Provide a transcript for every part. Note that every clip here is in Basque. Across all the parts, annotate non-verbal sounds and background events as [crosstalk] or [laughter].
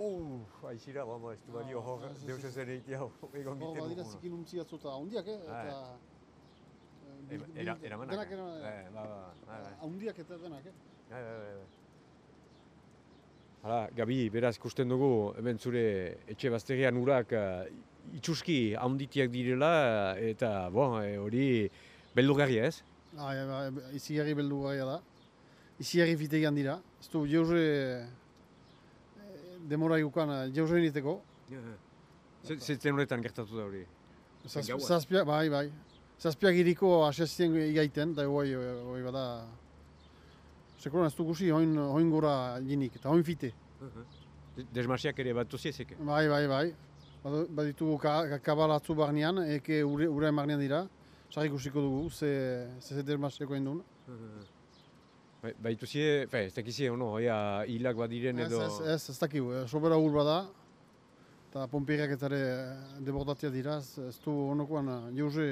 Uff, aixira, bama, ez du balio Ah, hor, ez, deus ez ere egitea egon Bo, giten badira dugu. zikin untzi atzuta handiak, eh? Eta... eh, Era- era- Eramanak. Denak eramanak. Eh, ba, ba, ba, ba. Handiak eta denak, eh? Bai, bai, bai, bai. Hala, Gabi, beraz ikusten dugu, hemen zure etxe bazterian urak uh, itxuski handitiak direla, eta, bon, eh, hori beldurgarria ez? Ah, e, ba, izigarri beldu gaia da. Izigarri fitegian dira. Ez du jaurre eh, demora igukan jaurre niteko. Zetzen horretan gertatu da hori. Zaz, gaua. zazpia, bai, bai. Zazpiak iriko asestien igaiten, da hoi, hoi bada... Sekuran ez du guzi, hoin, hoin gora jinik, eta hoin fite. Desmasiak ere bat toziezek. Bai, bai, bai. Baditugu ka, ka, kabalatzu barnean, eke ure, ure barnean dira. Sarri ikusiko dugu, ze, ze dermaseko indun. Baitu zie, fe, ez dakizie, ono, oia hilak badiren Ez, edo... ez, ez, ez dakigu, eh, sobera ur bada. Eta pomperiak eta debordatia dira, ez, ez du honokoan jauze...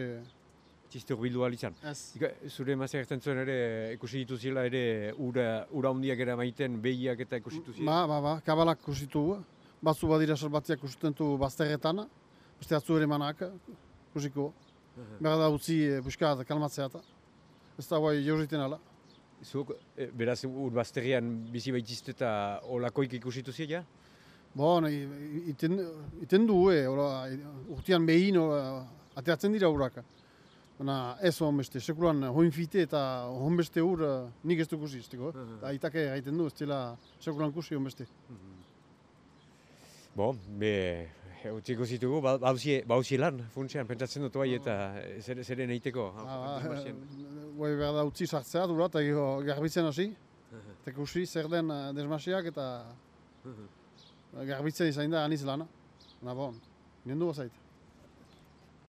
Txiste urbildu izan. Ez. Ika, zure emazia gertzen zuen ere, ikusi dituzila ere, ura, ura hundiak era maiten, behiak eta ikusi dituzila. Ba, ba, ba, kabalak kusitu. Batzu badira salbatiak kusiten du bazterretan, beste atzu ere manak kusiko. Behar da utzi e, puskat kalmatzea eta. Ez da guai jauziten ala. Zuk, e, beraz, ur bazterian bizi baitizte eta olakoik ikusi dituzia, ja? Bo, nahi, iten, iten du, e, ora, urtean behin ora, ateratzen dira urak. Baina ez honbeste, sekulan hoin eta honbeste ur eh, nik ez du kusi, ez dugu. Eta itake gaiten du, ez dela sekulan kusi honbeste. Bo, be, utziko zitugu, ba- bauzie, bauzie lan, funtsean, pentsatzen dut bai, eta zer, zeren eiteko. Ah, Guai behar da utzi sartzea dura eta gero garbitzen hasi. [laughs] Eta ikusi zer den eh, desmasiak eta [laughs] garbitzen izain da aniz lana. Na bon, nindu bazait.